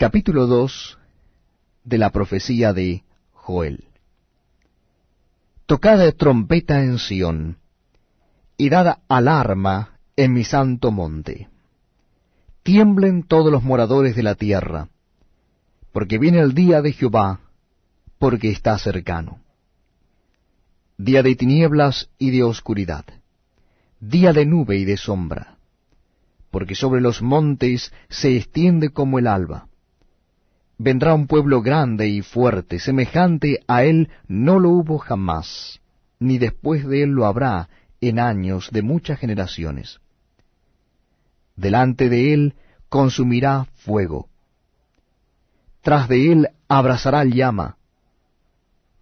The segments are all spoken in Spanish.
Capítulo 2 de la profecía de Joel. Tocad trompeta en Sión, y dad alarma en mi santo monte. Tiemblen todos los moradores de la tierra, porque viene el día de Jehová, porque está cercano. Día de tinieblas y de oscuridad, día de nube y de sombra, porque sobre los montes se extiende como el alba. Vendrá un pueblo grande y fuerte, semejante a él no lo hubo jamás, ni después de él lo habrá en años de muchas generaciones. Delante de él consumirá fuego, tras de él abrazará llama,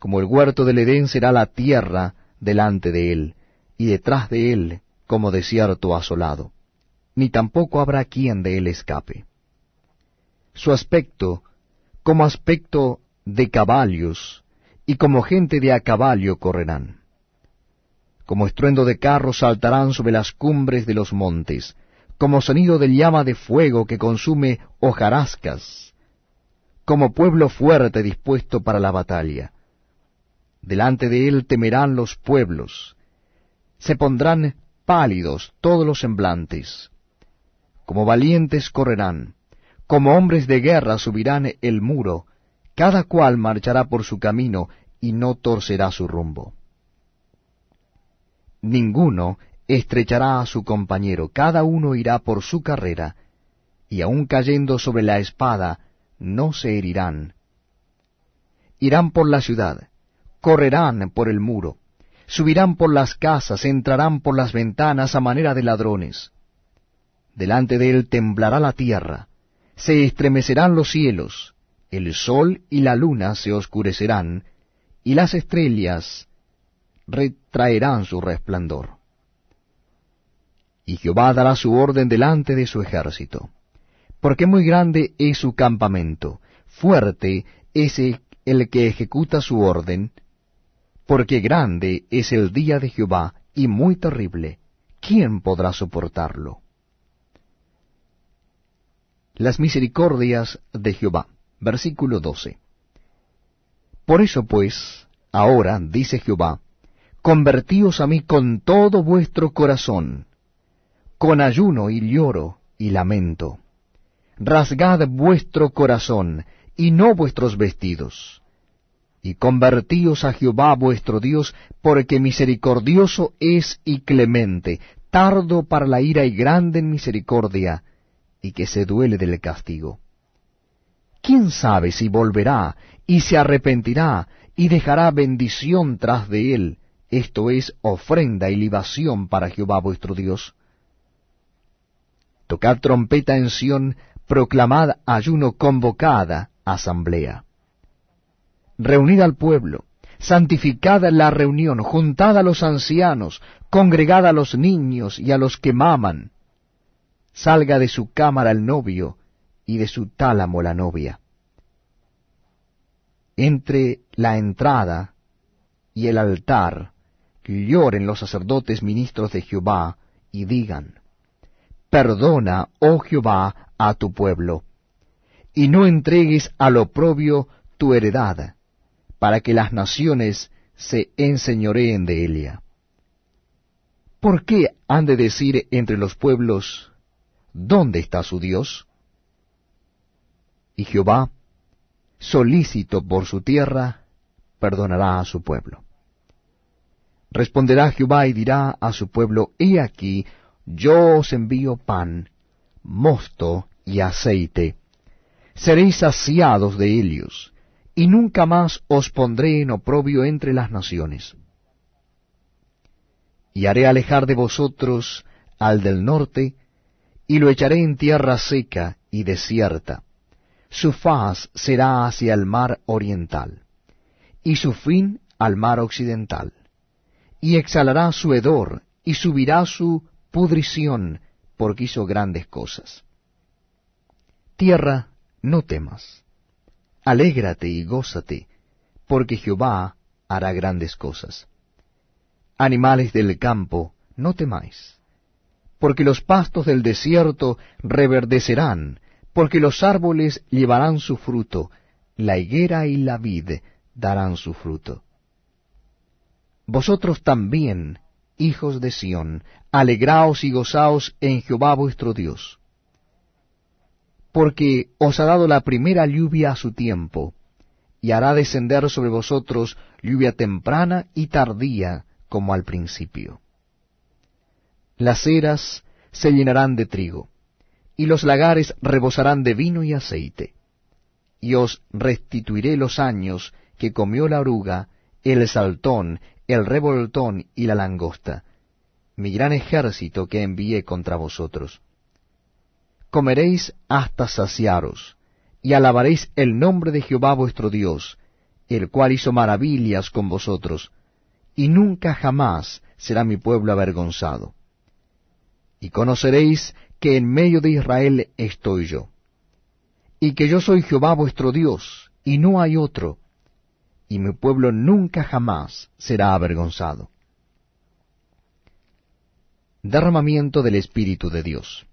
como el huerto del Edén será la tierra delante de él, y detrás de él como desierto asolado, ni tampoco habrá quien de él escape. Su aspecto como aspecto de caballos, y como gente de a caballo correrán. Como estruendo de carros saltarán sobre las cumbres de los montes, como sonido de llama de fuego que consume hojarascas, como pueblo fuerte dispuesto para la batalla delante de él temerán los pueblos, se pondrán pálidos todos los semblantes, como valientes correrán, como hombres de guerra subirán el muro, cada cual marchará por su camino y no torcerá su rumbo. Ninguno estrechará a su compañero, cada uno irá por su carrera, y aun cayendo sobre la espada, no se herirán. Irán por la ciudad, correrán por el muro, subirán por las casas, entrarán por las ventanas a manera de ladrones. Delante de él temblará la tierra, se estremecerán los cielos, el sol y la luna se oscurecerán, y las estrellas retraerán su resplandor. Y Jehová dará su orden delante de su ejército, porque muy grande es su campamento, fuerte es el que ejecuta su orden, porque grande es el día de Jehová y muy terrible. ¿Quién podrá soportarlo? Las misericordias de Jehová. Versículo 12. Por eso pues, ahora, dice Jehová, convertíos a mí con todo vuestro corazón, con ayuno y lloro y lamento. Rasgad vuestro corazón y no vuestros vestidos y convertíos a Jehová vuestro Dios, porque misericordioso es y clemente, tardo para la ira y grande en misericordia, y que se duele del castigo. ¿Quién sabe si volverá y se arrepentirá y dejará bendición tras de él, esto es ofrenda y libación para Jehová vuestro Dios? Tocad trompeta en Sión, proclamad ayuno convocada asamblea reunid al pueblo, santificad la reunión, juntad a los ancianos, congregad a los niños y a los que maman. Salga de su cámara el novio y de su tálamo la novia. Entre la entrada y el altar lloren los sacerdotes ministros de Jehová y digan, Perdona, oh Jehová, a tu pueblo, y no entregues al oprobio tu heredad para que las naciones se enseñoreen de ella. ¿Por qué han de decir entre los pueblos, ¿dónde está su Dios? Y Jehová, solícito por su tierra, perdonará a su pueblo. Responderá Jehová y dirá a su pueblo, He aquí, yo os envío pan, mosto y aceite. Seréis saciados de ellos, y nunca más os pondré en oprobio entre las naciones. Y haré alejar de vosotros al del norte, y lo echaré en tierra seca y desierta. Su faz será hacia el mar oriental, y su fin al mar occidental. Y exhalará su hedor, y subirá su pudrición, porque hizo grandes cosas. Tierra, no temas alégrate y gózate, porque Jehová hará grandes cosas. Animales del campo, no temáis, porque los pastos del desierto reverdecerán, porque los árboles llevarán su fruto, la higuera y la vid darán su fruto. Vosotros también, hijos de Sión, alegraos y gozaos en Jehová vuestro Dios, porque os ha dado la primera lluvia a su tiempo, y hará descender sobre vosotros lluvia temprana y tardía como al principio. Las eras se llenarán de trigo, y los lagares rebosarán de vino y aceite. Y os restituiré los años que comió la oruga, el saltón, el revoltón y la langosta, mi gran ejército que envié contra vosotros. Comeréis hasta saciaros, y alabaréis el nombre de Jehová vuestro Dios, el cual hizo maravillas con vosotros, y nunca jamás será mi pueblo avergonzado. Y conoceréis que en medio de Israel estoy yo, y que yo soy Jehová vuestro Dios, y no hay otro, y mi pueblo nunca jamás será avergonzado. Derramamiento del Espíritu de Dios.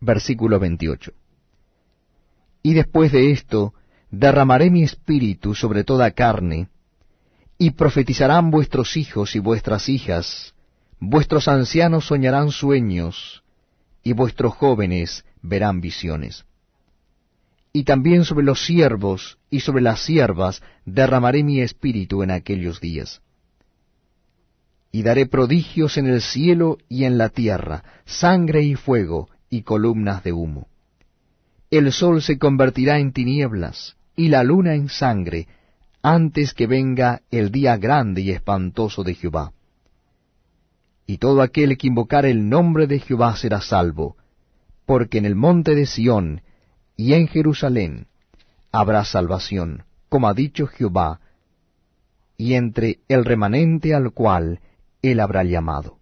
Versículo 28. Y después de esto, derramaré mi espíritu sobre toda carne, y profetizarán vuestros hijos y vuestras hijas, vuestros ancianos soñarán sueños, y vuestros jóvenes verán visiones. Y también sobre los siervos y sobre las siervas derramaré mi espíritu en aquellos días. Y daré prodigios en el cielo y en la tierra, sangre y fuego y columnas de humo. El sol se convertirá en tinieblas y la luna en sangre, antes que venga el día grande y espantoso de Jehová. Y todo aquel que invocar el nombre de Jehová será salvo, porque en el monte de Sión y en Jerusalén habrá salvación, como ha dicho Jehová, y entre el remanente al cual él habrá llamado.